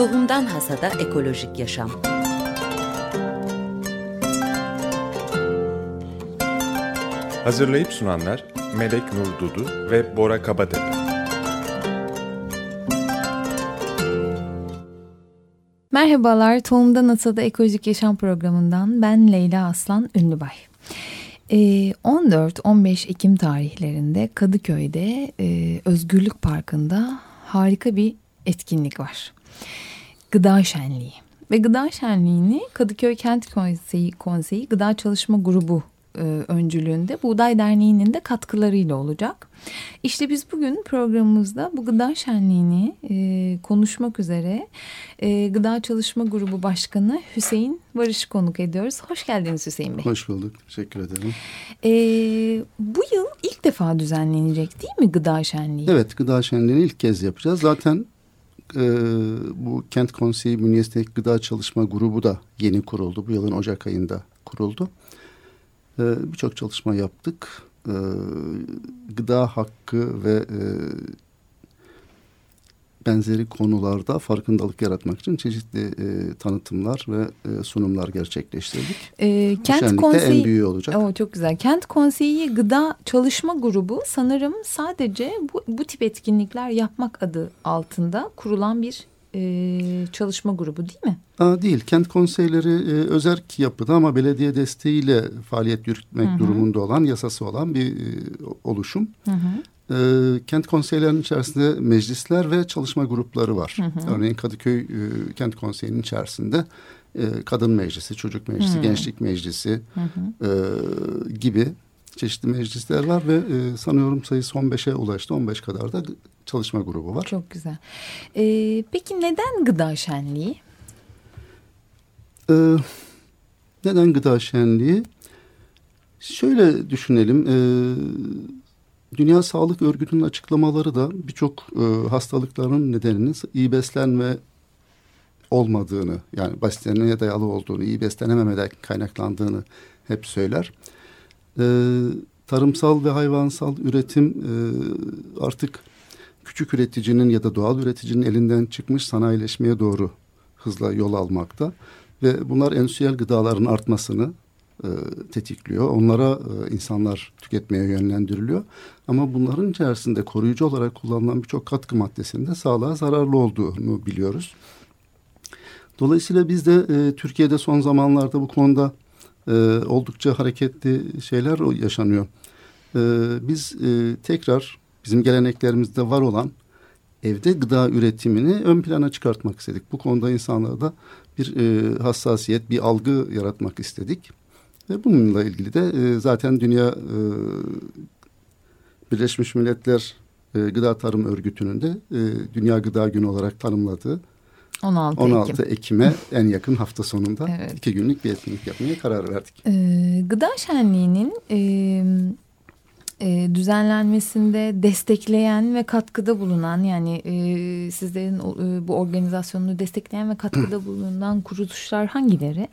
Tohumdan Hasada Ekolojik Yaşam Hazırlayıp sunanlar Melek Nur Dudu ve Bora Kabatepe. Merhabalar, Tohumdan Hasada Ekolojik Yaşam programından ben Leyla Aslan Ünlübay. 14-15 ee, Ekim tarihlerinde Kadıköy'de e, Özgürlük Parkı'nda harika bir etkinlik var. Gıda Şenliği. Ve Gıda Şenliği'ni Kadıköy Kent Konseyi, Konseyi Gıda Çalışma Grubu e, öncülüğünde Buğday Derneği'nin de katkılarıyla olacak. İşte biz bugün programımızda bu gıda şenliğini e, konuşmak üzere e, Gıda Çalışma Grubu Başkanı Hüseyin Barış konuk ediyoruz. Hoş geldiniz Hüseyin Bey. Hoş bulduk. Teşekkür ederim. E, bu yıl ilk defa düzenlenecek değil mi gıda şenliği? Evet gıda şenliğini ilk kez yapacağız. Zaten e, bu Kent Konseyi bünyesindeki gıda çalışma grubu da yeni kuruldu. Bu yılın Ocak ayında kuruldu. E, Birçok çalışma yaptık. E, gıda hakkı ve e, benzeri konularda farkındalık yaratmak için çeşitli e, tanıtımlar ve e, sunumlar gerçekleştirdik. E, Kent Konseyi en büyüğü olacak. O çok güzel. Kent Konseyi Gıda Çalışma Grubu sanırım sadece bu, bu tip etkinlikler yapmak adı altında kurulan bir e, çalışma grubu değil mi? Aa, değil. Kent konseyleri e, özerk yapıda ama belediye desteğiyle faaliyet yürütmek hı hı. durumunda olan, yasası olan bir e, oluşum. Hı hı. E, kent konseylerinin içerisinde meclisler ve çalışma grupları var. Hı hı. Örneğin Kadıköy e, Kent Konseyi'nin içerisinde e, kadın meclisi, çocuk meclisi, hı. gençlik meclisi hı hı. E, gibi çeşitli meclisler var ve e, sanıyorum sayısı 15'e ulaştı. 15 kadar da çalışma grubu var. Çok güzel. Ee, peki neden gıda şenliği? Ee, neden gıda şenliği? Şöyle düşünelim. E, Dünya Sağlık Örgütü'nün açıklamaları da birçok e, hastalıkların nedeninin iyi beslenme olmadığını yani beslenmeye dayalı olduğunu, iyi beslenememeden kaynaklandığını hep söyler. E, tarımsal ve hayvansal üretim e, artık küçük üreticinin ya da doğal üreticinin elinden çıkmış sanayileşmeye doğru hızla yol almakta. Ve bunlar endüstriyel gıdaların artmasını e, tetikliyor. Onlara e, insanlar tüketmeye yönlendiriliyor. Ama bunların içerisinde koruyucu olarak kullanılan birçok katkı maddesinde sağlığa zararlı olduğunu biliyoruz. Dolayısıyla biz de e, Türkiye'de son zamanlarda bu konuda e, oldukça hareketli şeyler yaşanıyor. E, biz e, tekrar bizim geleneklerimizde var olan evde gıda üretimini ön plana çıkartmak istedik. Bu konuda insanlarda da bir e, hassasiyet, bir algı yaratmak istedik. Ve bununla ilgili de e, zaten Dünya e, Birleşmiş Milletler e, Gıda Tarım Örgütü'nün de e, Dünya Gıda Günü olarak tanımladığı 16, 16 Ekim. Ekim'e en yakın hafta sonunda evet. iki günlük bir etkinlik yapmaya karar verdik. Ee, gıda Şenliği'nin e, e, düzenlenmesinde destekleyen ve katkıda bulunan yani e, sizlerin e, bu organizasyonunu destekleyen ve katkıda bulunan kuruluşlar hangileri?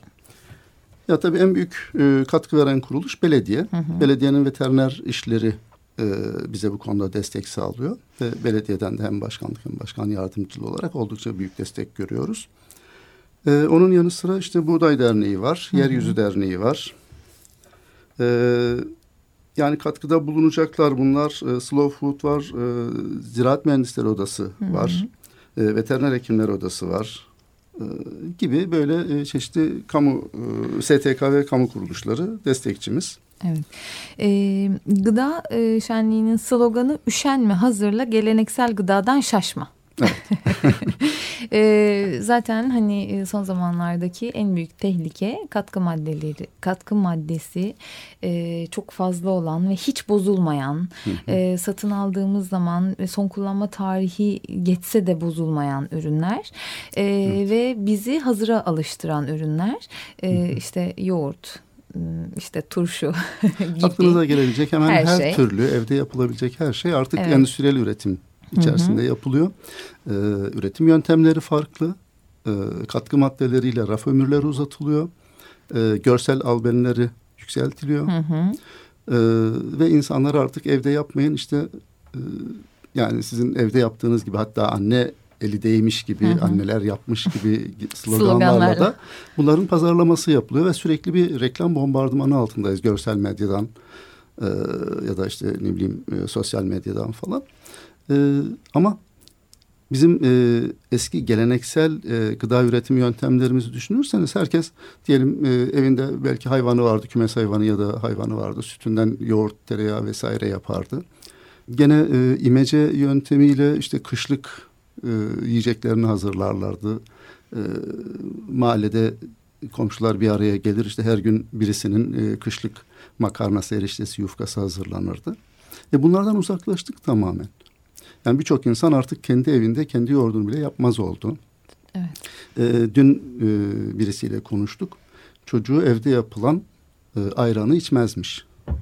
Ya tabii en büyük e, katkı veren kuruluş belediye. Hı hı. Belediyenin veteriner işleri e, bize bu konuda destek sağlıyor. Ve belediyeden de hem başkanlık hem başkan yardımcılığı olarak oldukça büyük destek görüyoruz. E, onun yanı sıra işte Buğday Derneği var, hı hı. Yeryüzü Derneği var. E, yani katkıda bulunacaklar bunlar. E, Slow Food var, e, Ziraat Mühendisleri Odası Hı-hı. var, e, Veteriner Hekimler Odası var e, gibi böyle e, çeşitli kamu, e, STK ve kamu kuruluşları destekçimiz. Evet. E, gıda e, şenliğinin sloganı üşenme hazırla geleneksel gıdadan şaşma. e, zaten hani e, son zamanlardaki en büyük tehlike katkı maddeleri, katkı maddesi e, çok fazla olan ve hiç bozulmayan, e, satın aldığımız zaman son kullanma tarihi geçse de bozulmayan ürünler e, ve bizi hazıra alıştıran ürünler. E, işte yoğurt, işte turşu gibi. Aklınıza gelebilecek hemen her, her şey. türlü evde yapılabilecek her şey artık evet. endüstriyel üretim içerisinde hı hı. yapılıyor. Ee, üretim yöntemleri farklı. Ee, katkı maddeleriyle raf ömürleri uzatılıyor. Ee, görsel albenleri yükseltiliyor. Hı hı. Ee, ve insanlar artık evde yapmayın işte e, yani sizin evde yaptığınız gibi hatta anne eli değmiş gibi, hı hı. anneler yapmış gibi sloganlarla da bunların pazarlaması yapılıyor ve sürekli bir reklam bombardımanı altındayız görsel medyadan e, ya da işte ne bileyim e, sosyal medyadan falan. E, ama bizim e, eski geleneksel e, gıda üretim yöntemlerimizi düşünürseniz herkes diyelim e, evinde belki hayvanı vardı, kümes hayvanı ya da hayvanı vardı. Sütünden yoğurt, tereyağı vesaire yapardı. Gene e, imece yöntemiyle işte kışlık e, yiyeceklerini hazırlarlardı. E, mahallede komşular bir araya gelir işte her gün birisinin e, kışlık makarnası, eriştesi, yufkası hazırlanırdı. E bunlardan uzaklaştık tamamen. Yani birçok insan artık kendi evinde kendi yoğurdunu bile yapmaz oldu. Evet. E, dün e, birisiyle konuştuk. Çocuğu evde yapılan e, ayranı içmezmiş. Hmm.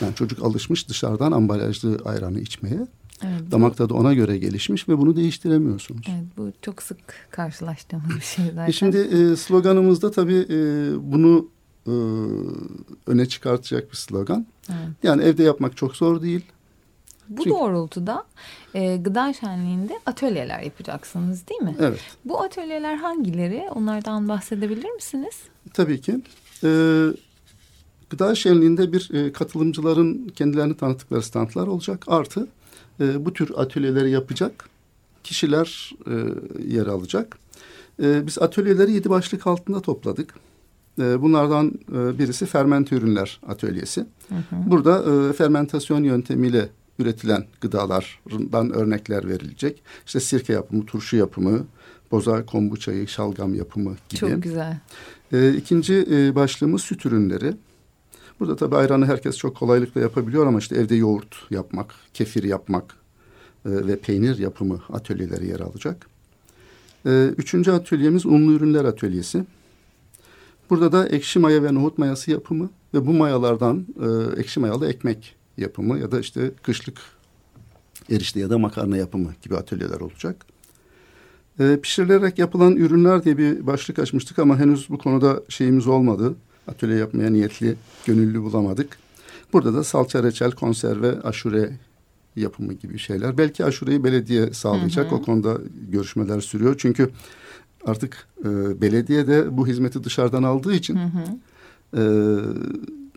Yani çocuk alışmış dışarıdan ambalajlı ayranı içmeye. Evet, Damak tadı ona göre gelişmiş ve bunu değiştiremiyorsunuz. Evet, bu çok sık karşılaştığımız bir şey zaten. E şimdi e, sloganımızda tabii e, bunu e, öne çıkartacak bir slogan. Evet. Yani evde yapmak çok zor değil. Bu Çünkü... doğrultuda e, gıda şenliğinde atölyeler yapacaksınız değil mi? Evet. Bu atölyeler hangileri? Onlardan bahsedebilir misiniz? Tabii ki. Ee, gıda şenliğinde bir e, katılımcıların kendilerini tanıttıkları standlar olacak. Artı e, bu tür atölyeleri yapacak kişiler e, yer alacak. E, biz atölyeleri yedi başlık altında topladık. E, bunlardan e, birisi fermente ürünler atölyesi. Hı hı. Burada e, fermentasyon yöntemiyle üretilen gıdalardan örnekler verilecek. İşte sirke yapımı, turşu yapımı, boza, kombuçayı, şalgam yapımı gibi. Çok güzel. E, ikinci e, başlığımız süt ürünleri. Burada tabii ayranı herkes çok kolaylıkla yapabiliyor ama işte evde yoğurt yapmak, kefir yapmak e, ve peynir yapımı atölyeleri yer alacak. E, üçüncü atölyemiz unlu ürünler atölyesi. Burada da ekşi maya ve nohut mayası yapımı ve bu mayalardan e, ekşi mayalı ekmek yapımı ya da işte kışlık erişte ya da makarna yapımı gibi atölyeler olacak. E, pişirilerek yapılan ürünler diye bir başlık açmıştık ama henüz bu konuda şeyimiz olmadı. Atölye yapmaya niyetli, gönüllü bulamadık. Burada da salça, reçel, konserve, aşure yapımı gibi şeyler. Belki aşureyi belediye sağlayacak. Hı hı. O konuda görüşmeler sürüyor. Çünkü artık e, belediye de bu hizmeti dışarıdan aldığı için hı hı. E,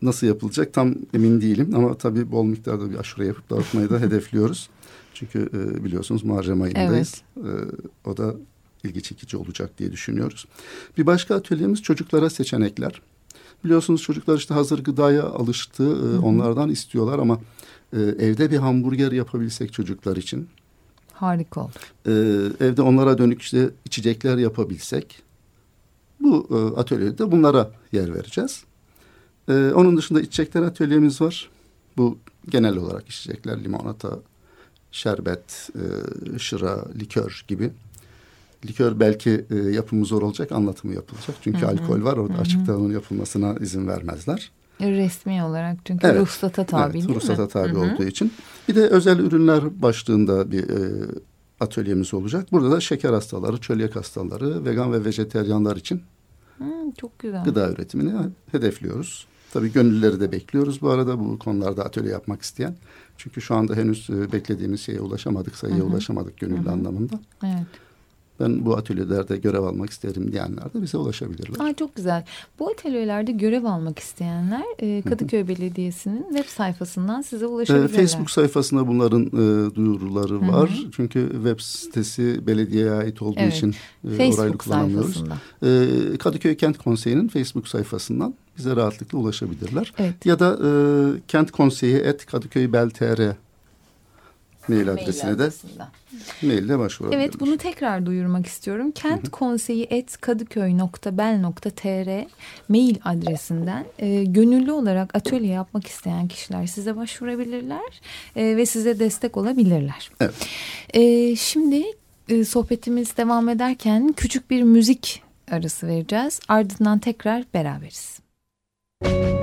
nasıl yapılacak tam emin değilim. Ama tabii bol miktarda bir aşure yapıp dağıtmayı da hedefliyoruz. Çünkü e, biliyorsunuz Muharrem ayındayız. Evet. E, o da ilgi çekici olacak diye düşünüyoruz. Bir başka atölyemiz çocuklara seçenekler. Biliyorsunuz çocuklar işte hazır gıdaya alıştı. E. Onlardan istiyorlar ama e, evde bir hamburger yapabilsek çocuklar için. Harika olur. E, evde onlara dönük işte içecekler yapabilsek. Bu e, atölyede bunlara yer vereceğiz. E, onun dışında içecekler atölyemiz var. Bu genel olarak içecekler limonata, şerbet, e, şıra, likör gibi. Likör belki e, yapımı zor olacak, anlatımı yapılacak. Çünkü Hı-hı. alkol var orada. Hı-hı. Açıkta onun yapılmasına izin vermezler. Resmi olarak çünkü evet, ruhsata tabi evet, değil ruhsata mi? tabi Hı-hı. olduğu için. Bir de özel ürünler başlığında bir e, atölyemiz olacak. Burada da şeker hastaları, çölyak hastaları, vegan ve vejeteryanlar için Hı, çok güzel. gıda üretimini hedefliyoruz. Tabii gönüllüleri de bekliyoruz bu arada bu konularda atölye yapmak isteyen. Çünkü şu anda henüz e, beklediğimiz şeye ulaşamadık, sayıya Hı-hı. ulaşamadık gönüllü Hı-hı. anlamında. Evet ben bu atölyelerde görev almak isterim diyenler de bize ulaşabilirler. Aa, çok güzel. Bu atölyelerde görev almak isteyenler e, Kadıköy Belediyesi'nin web sayfasından size e, ulaşabilirler. E, Facebook sayfasında bunların e, duyuruları Hı-hı. var. Çünkü web sitesi belediyeye ait olduğu evet. için e, orayı kullanamıyoruz. E, Kadıköy Kent Konseyi'nin Facebook sayfasından bize rahatlıkla ulaşabilirler. Evet. Ya da e, kent konseyi et kadıköybel.tr mail adresine de maille başvurabilirler. Evet bunu tekrar duyurmak istiyorum. Kent konseyi et kadıköy.bel.tr mail adresinden e, gönüllü olarak atölye yapmak isteyen kişiler size başvurabilirler e, ve size destek olabilirler. Evet. E, şimdi e, sohbetimiz devam ederken küçük bir müzik arası vereceğiz. Ardından tekrar beraberiz. Müzik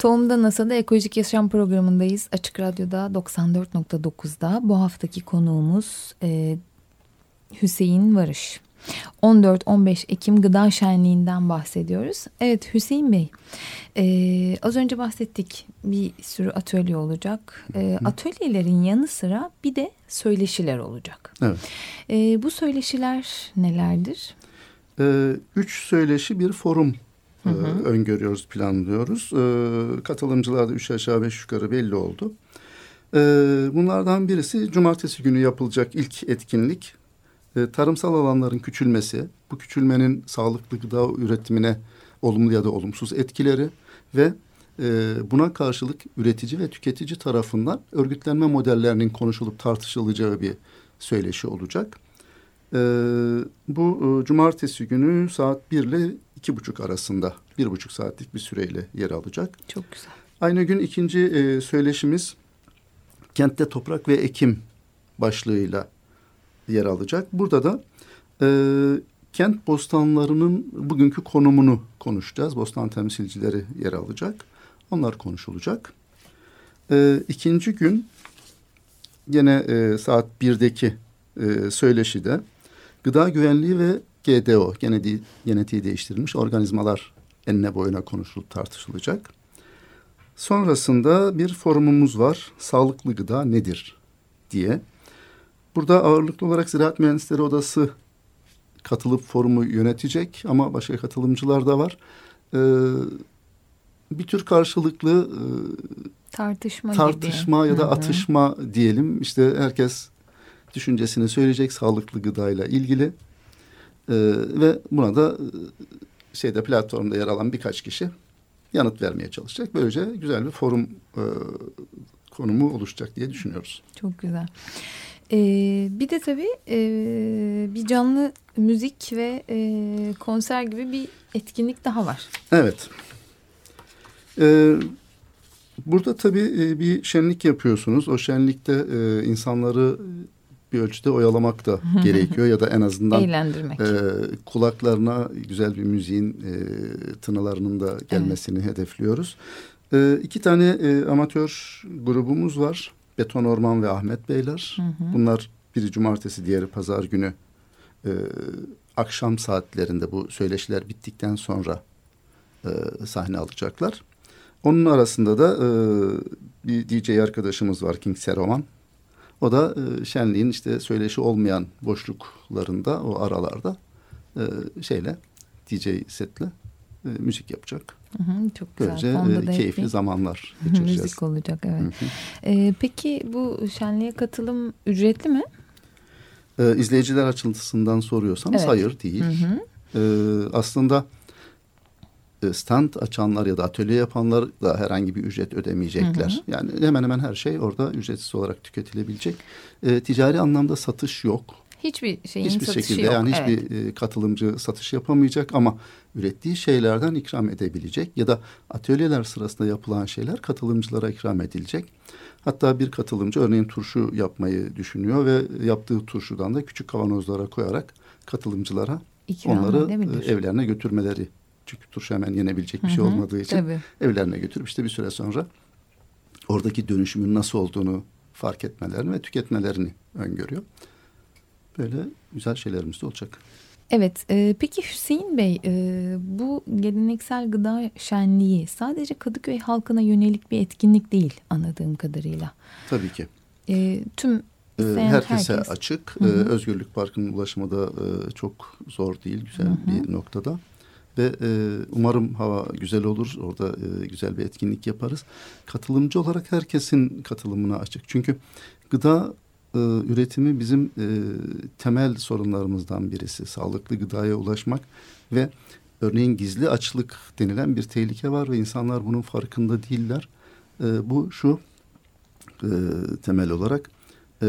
Tohum'da NASA'da Ekolojik Yaşam programındayız. Açık Radyo'da 94.9'da. Bu haftaki konuğumuz e, Hüseyin Varış. 14-15 Ekim Gıda Şenliği'nden bahsediyoruz. Evet Hüseyin Bey, e, az önce bahsettik bir sürü atölye olacak. E, atölyelerin yanı sıra bir de söyleşiler olacak. Evet. E, bu söyleşiler nelerdir? E, üç söyleşi bir forum Hı hı. E, öngörüyoruz, planlıyoruz. E, katılımcılar da üç aşağı beş yukarı belli oldu. E, bunlardan birisi cumartesi günü yapılacak ilk etkinlik. Tarımsal alanların küçülmesi, bu küçülmenin sağlıklı gıda üretimine olumlu ya da olumsuz etkileri ve e, buna karşılık üretici ve tüketici tarafından örgütlenme modellerinin konuşulup tartışılacağı bir söyleşi olacak. Bu e, cumartesi günü saat 1 ile iki buçuk arasında bir buçuk saatlik bir süreyle yer alacak. Çok güzel. Aynı gün ikinci e, söyleşimiz kentte toprak ve ekim başlığıyla yer alacak. Burada da e, kent bostanlarının bugünkü konumunu konuşacağız. Bostan temsilcileri yer alacak. Onlar konuşulacak. E, ikinci gün yine e, saat birdeki e, söyleşide gıda güvenliği ve GDO, genetiği, genetiği değiştirilmiş organizmalar enine boyuna konuşulup tartışılacak. Sonrasında bir forumumuz var. Sağlıklı gıda nedir diye. Burada ağırlıklı olarak Ziraat Mühendisleri Odası katılıp forumu yönetecek ama başka katılımcılar da var. Ee, bir tür karşılıklı e, tartışma, tartışma gibi. ya da Hı-hı. atışma diyelim. İşte herkes düşüncesini söyleyecek sağlıklı gıdayla ilgili. E, ve buna da e, şeyde platformda yer alan birkaç kişi yanıt vermeye çalışacak. Böylece güzel bir forum e, konumu oluşacak diye düşünüyoruz. Çok güzel. Ee, bir de tabii e, bir canlı müzik ve e, konser gibi bir etkinlik daha var. Evet. Ee, burada tabii e, bir şenlik yapıyorsunuz. O şenlikte e, insanları bir ölçüde oyalamak da gerekiyor ya da en azından eğlendirmek. E, kulaklarına güzel bir müziğin e, tınılarının da gelmesini evet. hedefliyoruz. E, iki tane e, amatör grubumuz var. Beton Orman ve Ahmet Beyler. Hı hı. Bunlar biri cumartesi, diğeri pazar günü e, akşam saatlerinde bu söyleşiler bittikten sonra e, sahne alacaklar. Onun arasında da e, bir DJ arkadaşımız var King Seroman. O da e, şenliğin işte söyleşi olmayan boşluklarında o aralarda e, şeyle DJ setle e, müzik yapacak. Hı hı, çok güzel. Böylece e, keyifli zamanlar geçireceğiz. müzik olacak evet. Hı hı. E, peki bu şenliğe katılım ücretli mi? E, izleyiciler açılısından soruyorsanız evet. hayır değil. Hı hı. E, aslında stand açanlar ya da atölye yapanlar da herhangi bir ücret ödemeyecekler. Hı hı. Yani hemen hemen her şey orada ücretsiz olarak tüketilebilecek. E, ticari anlamda satış yok. Hiçbir şeyin hiçbir satışı şekilde yok. yani evet. hiçbir e, katılımcı satış yapamayacak ama ürettiği şeylerden ikram edebilecek ya da atölyeler sırasında yapılan şeyler katılımcılara ikram edilecek. Hatta bir katılımcı örneğin turşu yapmayı düşünüyor ve yaptığı turşudan da küçük kavanozlara koyarak katılımcılara İkram onları e, evlerine götürmeleri. Çünkü turşu hemen yenebilecek bir şey Hı hı, olmadığı için tabii. evlerine götürüp işte bir süre sonra oradaki dönüşümün nasıl olduğunu fark etmelerini ve tüketmelerini öngörüyor. Böyle güzel şeylerimiz de olacak. Evet, e, peki Hüseyin Bey, e, bu geleneksel gıda şenliği sadece Kadıköy halkına yönelik bir etkinlik değil anladığım kadarıyla. Tabii ki. E, tüm isteyen herkese herkes. açık. Hı hı. Ee, Özgürlük Parkı'nın ulaşımı da e, çok zor değil, güzel Hı hı. bir noktada. Ve e, umarım hava güzel olur, orada e, güzel bir etkinlik yaparız. Katılımcı olarak herkesin katılımına açık. Çünkü gıda e, üretimi bizim e, temel sorunlarımızdan birisi. Sağlıklı gıdaya ulaşmak ve örneğin gizli açlık denilen bir tehlike var ve insanlar bunun farkında değiller. E, bu şu e, temel olarak e,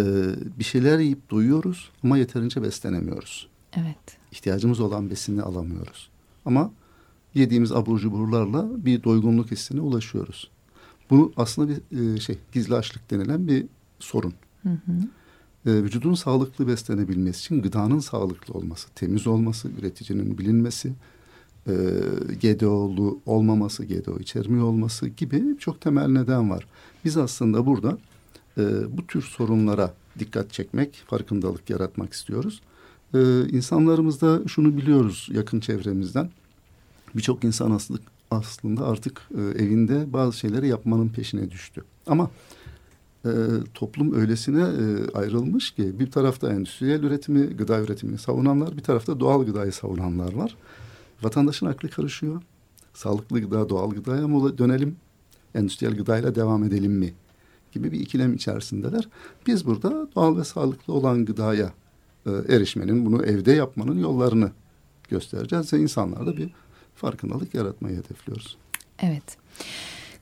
bir şeyler yiyip doyuyoruz ama yeterince beslenemiyoruz. Evet. İhtiyacımız olan besini alamıyoruz. Ama yediğimiz abur cuburlarla bir doygunluk hissine ulaşıyoruz. Bu aslında bir e, şey gizli açlık denilen bir sorun. Hı hı. E, vücudun sağlıklı beslenebilmesi için gıdanın sağlıklı olması, temiz olması, üreticinin bilinmesi, e, GDO'lu olmaması, GDO içermiyor olması gibi çok temel neden var. Biz aslında burada e, bu tür sorunlara dikkat çekmek, farkındalık yaratmak istiyoruz. E, insanlarımızda şunu biliyoruz yakın çevremizden. Birçok insan aslında, aslında artık e, evinde bazı şeyleri yapmanın peşine düştü. Ama e, toplum öylesine e, ayrılmış ki bir tarafta endüstriyel üretimi, gıda üretimini savunanlar, bir tarafta doğal gıdayı savunanlar var. Vatandaşın aklı karışıyor. Sağlıklı gıda, doğal gıdaya mı dönelim, endüstriyel gıdayla devam edelim mi? gibi bir ikilem içerisindeler. Biz burada doğal ve sağlıklı olan gıdaya e, erişmenin, bunu evde yapmanın yollarını göstereceğiz ve insanlarda bir farkındalık yaratmayı hedefliyoruz. Evet.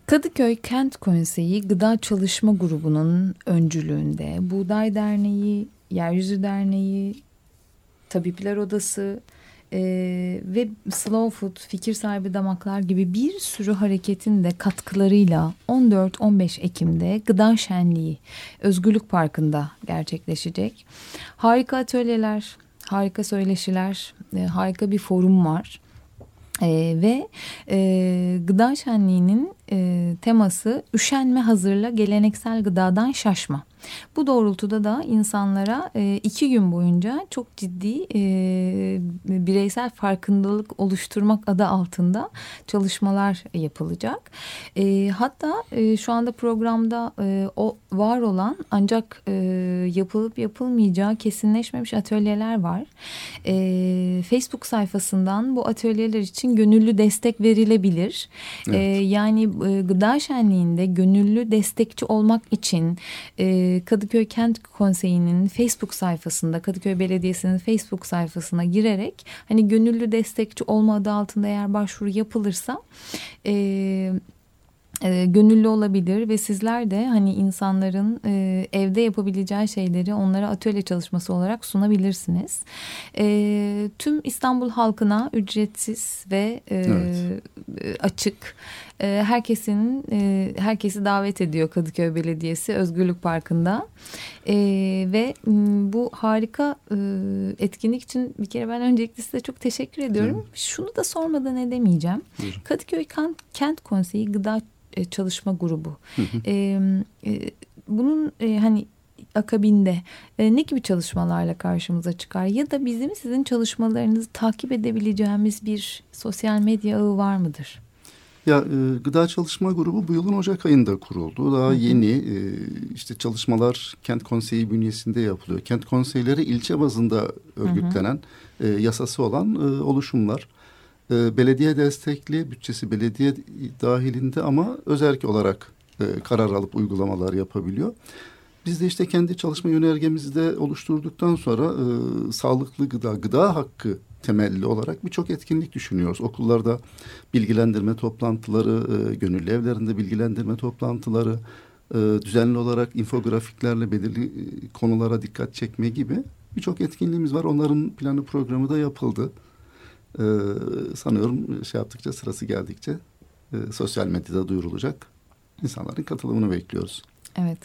Kadıköy Kent Konseyi Gıda Çalışma Grubu'nun öncülüğünde Buğday Derneği, Yeryüzü Derneği, Tabipler Odası e, ve Slow Food, Fikir Sahibi Damaklar gibi bir sürü hareketin de katkılarıyla 14-15 Ekim'de Gıda Şenliği Özgürlük Parkı'nda gerçekleşecek. Harika atölyeler, harika söyleşiler, e, harika bir forum var. Ee, ve e, gıda şenliğinin e, teması üşenme hazırla geleneksel gıdadan şaşma. Bu doğrultuda da insanlara e, iki gün boyunca çok ciddi e, bireysel farkındalık oluşturmak adı altında çalışmalar yapılacak. E, hatta e, şu anda programda e, o var olan ancak e, yapılıp yapılmayacağı kesinleşmemiş atölyeler var. E, Facebook sayfasından bu atölyeler için gönüllü destek verilebilir. Evet. E, yani e, gıda şenliğinde gönüllü destekçi olmak için e, Kadıköy Kent Konseyi'nin Facebook sayfasında Kadıköy Belediyesi'nin Facebook sayfasına girerek hani gönüllü destekçi olma adı altında eğer başvuru yapılırsa e, e, gönüllü olabilir ve sizler de hani insanların e, evde yapabileceği şeyleri onlara atölye çalışması olarak sunabilirsiniz. E, tüm İstanbul halkına ücretsiz ve e, Evet. e, açık. E, herkesin e, herkesi davet ediyor Kadıköy Belediyesi Özgürlük Parkı'nda E, ve m, bu harika e, etkinlik için bir kere ben öncelikle size çok teşekkür ediyorum. Şunu da sormadan edemeyeceğim. Buyurun. Kadıköy Kent, Konseyi Gıda e, Çalışma Grubu. E, e, bunun e, hani akabinde e, ne gibi çalışmalarla karşımıza çıkar ya da bizim sizin çalışmalarınızı takip edebileceğimiz bir sosyal medya ağı var mıdır? Ya e, Gıda Çalışma Grubu bu yılın Ocak ayında kuruldu. Daha yeni e, işte çalışmalar Kent Konseyi bünyesinde yapılıyor. Kent konseyleri ilçe bazında örgütlenen e, yasası olan e, oluşumlar. E, belediye destekli, bütçesi belediye dahilinde ama özerk olarak e, karar alıp uygulamalar yapabiliyor. Biz de işte kendi çalışma yönergemizi de oluşturduktan sonra e, sağlıklı gıda, gıda hakkı temelli olarak birçok etkinlik düşünüyoruz. Okullarda bilgilendirme toplantıları, e, gönüllü evlerinde bilgilendirme toplantıları, e, düzenli olarak infografiklerle belirli e, konulara dikkat çekme gibi birçok etkinliğimiz var. Onların planı programı da yapıldı. E, sanıyorum şey yaptıkça sırası geldikçe e, sosyal medyada duyurulacak. İnsanların katılımını bekliyoruz. Evet.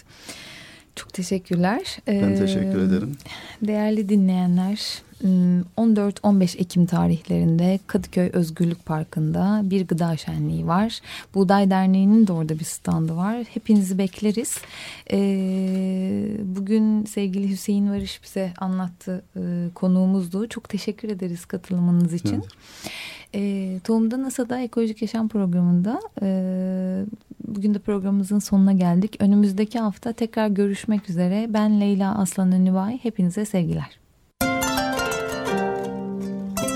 Çok teşekkürler. Ben ee, teşekkür ederim. Değerli dinleyenler, 14-15 Ekim tarihlerinde Kadıköy Özgürlük Parkı'nda bir gıda şenliği var. Buğday Derneği'nin de orada bir standı var. Hepinizi bekleriz. Ee, bugün sevgili Hüseyin Varış bize anlattı e, konuğumuzdu. Çok teşekkür ederiz katılımınız için. Evet. E, Tohumda NASA'da Ekolojik Yaşam Programı'nda e, bugün de programımızın sonuna geldik. Önümüzdeki hafta tekrar görüşmek üzere. Ben Leyla Aslan Ünlübay. Hepinize sevgiler.